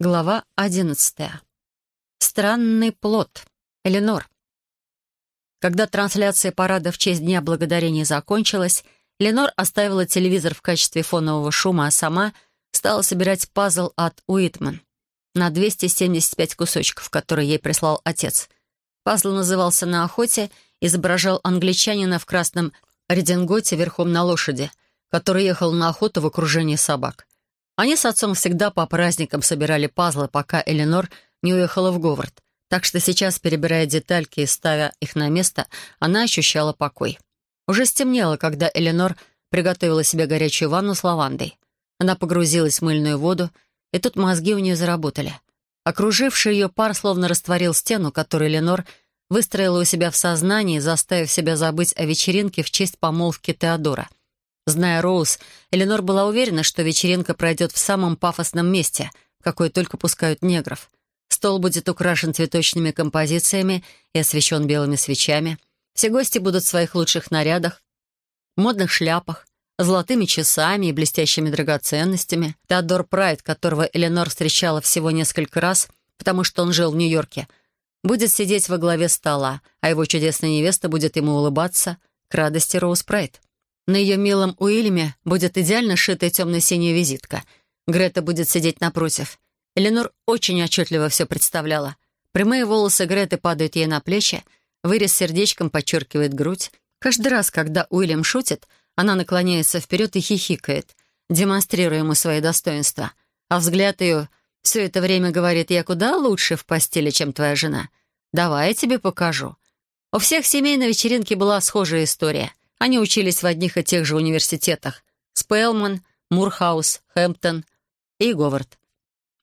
Глава одиннадцатая. Странный плод. Эленор. Когда трансляция парада в честь Дня Благодарения закончилась, Эленор оставила телевизор в качестве фонового шума, а сама стала собирать пазл от Уитман на 275 кусочков, которые ей прислал отец. Пазл назывался «На охоте», изображал англичанина в красном рединготе верхом на лошади, который ехал на охоту в окружении собак. Они с отцом всегда по праздникам собирали пазлы, пока Эленор не уехала в Говард. Так что сейчас, перебирая детальки и ставя их на место, она ощущала покой. Уже стемнело, когда Эленор приготовила себе горячую ванну с лавандой. Она погрузилась в мыльную воду, и тут мозги у нее заработали. Окруживший ее пар словно растворил стену, которую Эленор выстроила у себя в сознании, заставив себя забыть о вечеринке в честь помолвки Теодора — Зная Роуз, Эленор была уверена, что вечеринка пройдет в самом пафосном месте, какое только пускают негров. Стол будет украшен цветочными композициями и освещен белыми свечами. Все гости будут в своих лучших нарядах, модных шляпах, золотыми часами и блестящими драгоценностями. Теодор Прайд, которого Эленор встречала всего несколько раз, потому что он жил в Нью-Йорке, будет сидеть во главе стола, а его чудесная невеста будет ему улыбаться к радости Роуз Прайд. На ее милом Уильяме будет идеально шитая темно-синяя визитка. Грета будет сидеть напротив. Эленор очень отчетливо все представляла. Прямые волосы Греты падают ей на плечи, вырез сердечком подчеркивает грудь. Каждый раз, когда Уильям шутит, она наклоняется вперед и хихикает, демонстрируя ему свои достоинства. А взгляд ее все это время говорит, «Я куда лучше в постели, чем твоя жена. Давай я тебе покажу». У всех семей на вечеринке была схожая история — они учились в одних и тех же университетах — Спелман, Мурхаус, Хэмптон и Говард.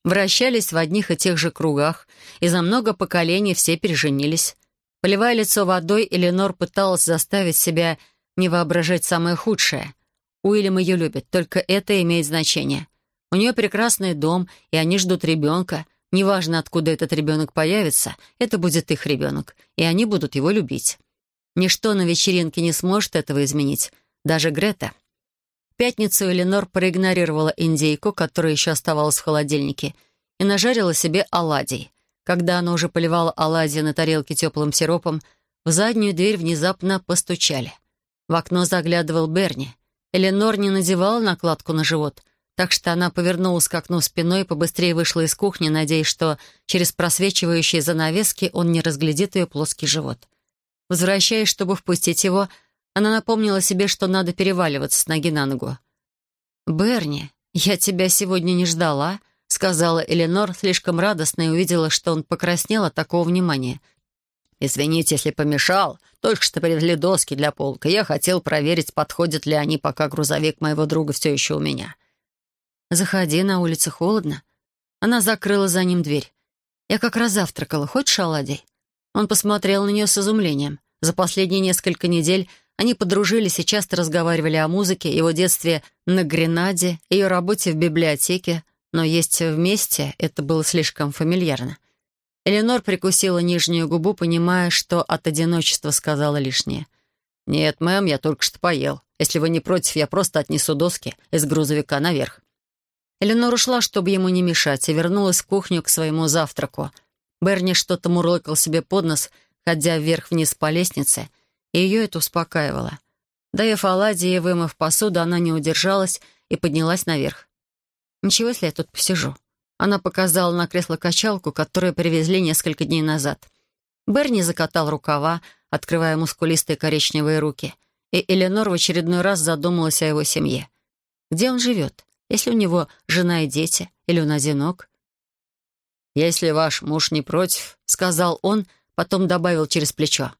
Вращались в одних и тех же кругах, и за много поколений все переженились. Поливая лицо водой, Эленор пыталась заставить себя не воображать самое худшее. Уильям ее любит, только это имеет значение. У нее прекрасный дом, и они ждут ребенка. Неважно, откуда этот ребенок появится, это будет их ребенок, и они будут его любить. Ничто на вечеринке не сможет этого изменить, даже Грета. В пятницу Эленор проигнорировала индейку, которая еще оставалась в холодильнике, и нажарила себе оладий. Когда она уже поливала оладьи на тарелке теплым сиропом, в заднюю дверь внезапно постучали. В окно заглядывал Берни. Эленор не надевала накладку на живот, так что она повернулась к окну спиной и побыстрее вышла из кухни, надеясь, что через просвечивающие занавески он не разглядит ее плоский живот. Возвращаясь, чтобы впустить его, она напомнила себе, что надо переваливаться с ноги на ногу. «Берни, я тебя сегодня не ждала», — сказала Эленор слишком радостно и увидела, что он покраснел от такого внимания. «Извините, если помешал. Только что привезли доски для полка. Я хотел проверить, подходят ли они, пока грузовик моего друга все еще у меня». «Заходи, на улице холодно». Она закрыла за ним дверь. «Я как раз завтракала. Хочешь оладий?» Он посмотрел на нее с изумлением. За последние несколько недель они подружились и часто разговаривали о музыке, его детстве на Гренаде, ее работе в библиотеке, но есть вместе это было слишком фамильярно. Эленор прикусила нижнюю губу, понимая, что от одиночества сказала лишнее. «Нет, мэм, я только что поел. Если вы не против, я просто отнесу доски из грузовика наверх». Эленор ушла, чтобы ему не мешать, и вернулась в кухню к своему завтраку — Берни что-то мурлыкал себе под нос, ходя вверх-вниз по лестнице, и ее это успокаивало. Доев оладьи и вымыв посуду, она не удержалась и поднялась наверх. «Ничего, если я тут посижу?» Она показала на кресло-качалку, которую привезли несколько дней назад. Берни закатал рукава, открывая мускулистые коричневые руки, и Эленор в очередной раз задумалась о его семье. Где он живет? Если у него жена и дети? Или он одинок? «Если ваш муж не против», — сказал он, потом добавил через плечо.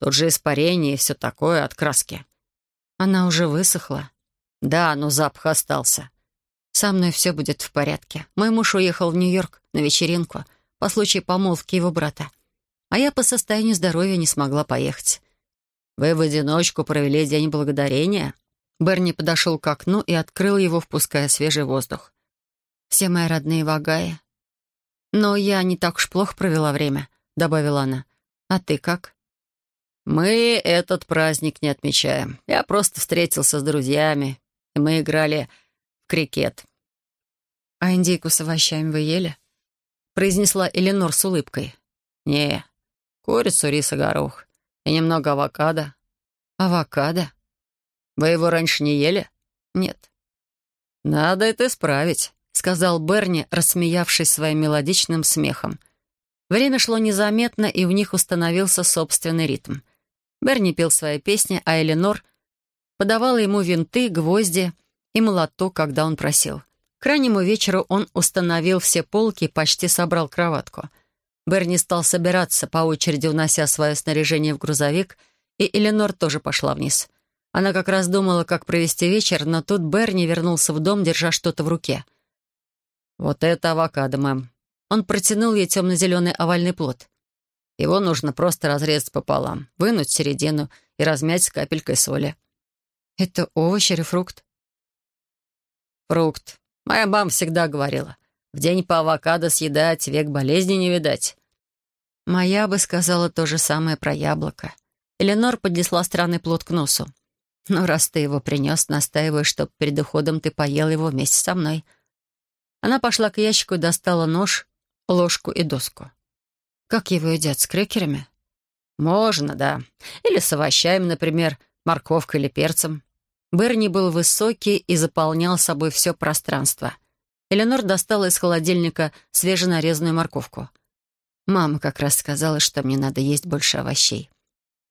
«Тут же испарение и все такое от краски». Она уже высохла. «Да, но запах остался». «Со мной все будет в порядке. Мой муж уехал в Нью-Йорк на вечеринку по случаю помолвки его брата. А я по состоянию здоровья не смогла поехать». «Вы в одиночку провели День Благодарения?» Берни подошел к окну и открыл его, впуская свежий воздух. «Все мои родные в Огайо, «Но я не так уж плохо провела время», — добавила она. «А ты как?» «Мы этот праздник не отмечаем. Я просто встретился с друзьями, и мы играли в крикет». «А индейку с овощами вы ели?» произнесла Эленор с улыбкой. «Не, курицу, рис и горох. И немного авокадо». «Авокадо?» «Вы его раньше не ели?» «Нет». «Надо это исправить», — сказал Берни, рассмеявшись своим мелодичным смехом. Время шло незаметно, и в них установился собственный ритм. Берни пел свои песни, а Эленор подавала ему винты, гвозди и молоток, когда он просил. К раннему вечеру он установил все полки и почти собрал кроватку. Берни стал собираться, по очереди унося свое снаряжение в грузовик, и Эленор тоже пошла вниз. Она как раз думала, как провести вечер, но тут Берни вернулся в дом, держа что-то в руке. «Вот это авокадо, мэм», он протянул ей темно-зеленый овальный плод. Его нужно просто разрезать пополам, вынуть середину и размять с капелькой соли. Это овощ или фрукт? Фрукт. Моя мама всегда говорила. В день по авокадо съедать, век болезни не видать. Моя бы сказала то же самое про яблоко. Эленор поднесла странный плод к носу. «Ну, раз ты его принес, настаиваю, чтоб перед уходом ты поел его вместе со мной». Она пошла к ящику и достала нож, ложку и доску. Как его едят, с крекерами? Можно, да. Или с овощами, например, морковкой или перцем. Берни был высокий и заполнял собой все пространство. Эленор достала из холодильника свеженарезанную морковку. Мама как раз сказала, что мне надо есть больше овощей.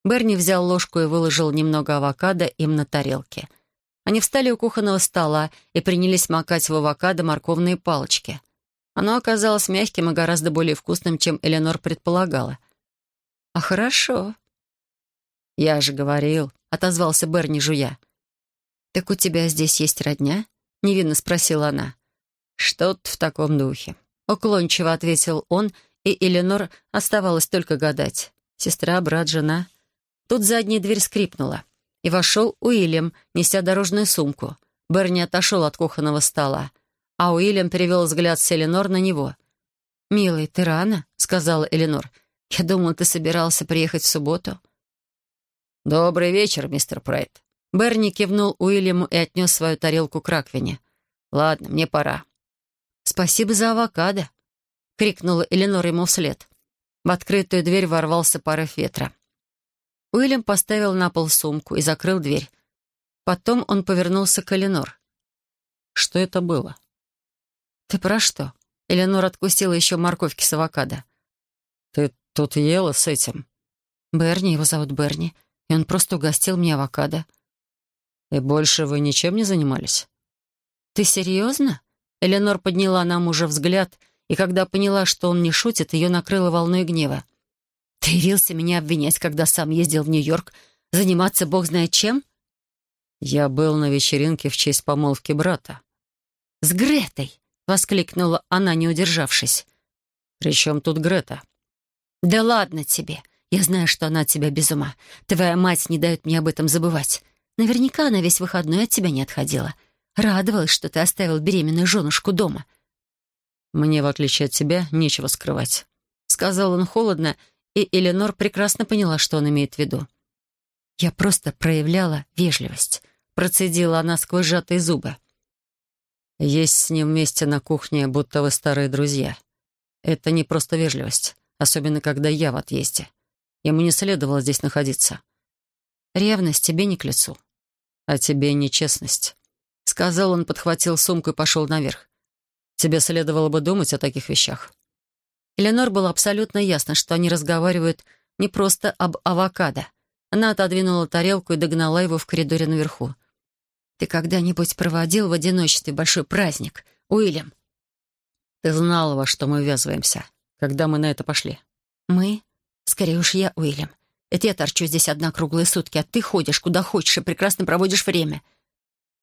Берни взял ложку и выложил немного авокадо им на тарелке. Они встали у кухонного стола и принялись макать в авокадо морковные палочки. Оно оказалось мягким и гораздо более вкусным, чем Эленор предполагала. «А хорошо». «Я же говорил», — отозвался Берни, жуя. «Так у тебя здесь есть родня?» — невинно спросила она. «Что-то в таком духе», — уклончиво ответил он, и Эленор оставалось только гадать. Сестра, брат, жена. Тут задняя дверь скрипнула, и вошел Уильям, неся дорожную сумку. Берни отошел от кухонного стола а Уильям перевел взгляд с Эленор на него. «Милый, ты рано?» — сказала Эленор. «Я думала, ты собирался приехать в субботу». «Добрый вечер, мистер Прайт». Берни кивнул Уильяму и отнес свою тарелку к раковине. «Ладно, мне пора». «Спасибо за авокадо», — крикнула Эленор ему вслед. В открытую дверь ворвался порыв ветра. Уильям поставил на пол сумку и закрыл дверь. Потом он повернулся к Эленор. «Что это было?» «Ты про что?» Эленор откусила еще морковки с авокадо. «Ты тут ела с этим?» «Берни, его зовут Берни, и он просто угостил мне авокадо». «И больше вы ничем не занимались?» «Ты серьезно?» Эленор подняла на мужа взгляд, и когда поняла, что он не шутит, ее накрыло волной гнева. «Ты явился меня обвинять, когда сам ездил в Нью-Йорк, заниматься бог знает чем?» «Я был на вечеринке в честь помолвки брата». «С Гретой!» воскликнула она, не удержавшись. «При чем тут Грета?» «Да ладно тебе. Я знаю, что она от тебя без ума. Твоя мать не дает мне об этом забывать. Наверняка она весь выходной от тебя не отходила. Радовалась, что ты оставил беременную женушку дома». «Мне, в отличие от тебя, нечего скрывать», — сказал он холодно, и Эленор прекрасно поняла, что он имеет в виду. «Я просто проявляла вежливость», — процедила она сквозь сжатые зубы. Есть с ним вместе на кухне, будто вы старые друзья. Это не просто вежливость, особенно когда я в отъезде. Ему не следовало здесь находиться. Ревность тебе не к лицу. А тебе нечестность. Сказал он, подхватил сумку и пошел наверх. Тебе следовало бы думать о таких вещах. Эленор было абсолютно ясно, что они разговаривают не просто об авокадо. Она отодвинула тарелку и догнала его в коридоре наверху. Ты когда-нибудь проводил в одиночестве большой праздник, Уильям? Ты знала, во что мы ввязываемся, когда мы на это пошли. Мы? Скорее уж я, Уильям. Это я торчу здесь одна круглые сутки, а ты ходишь куда хочешь и прекрасно проводишь время.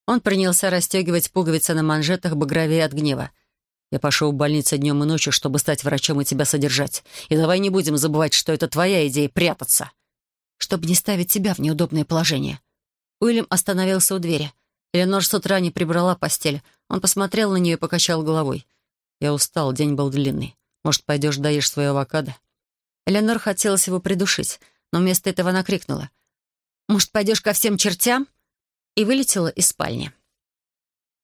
Он принялся расстегивать пуговицы на манжетах, багровее от гнева. Я пошел в больницу днем и ночью, чтобы стать врачом и тебя содержать. И давай не будем забывать, что это твоя идея — прятаться. Чтобы не ставить тебя в неудобное положение. Уильям остановился у двери — Эленор с утра не прибрала постель. Он посмотрел на нее и покачал головой. «Я устал, день был длинный. Может, пойдешь доешь свое авокадо?» Эленор хотелось его придушить, но вместо этого она крикнула. «Может, пойдешь ко всем чертям?» и вылетела из спальни.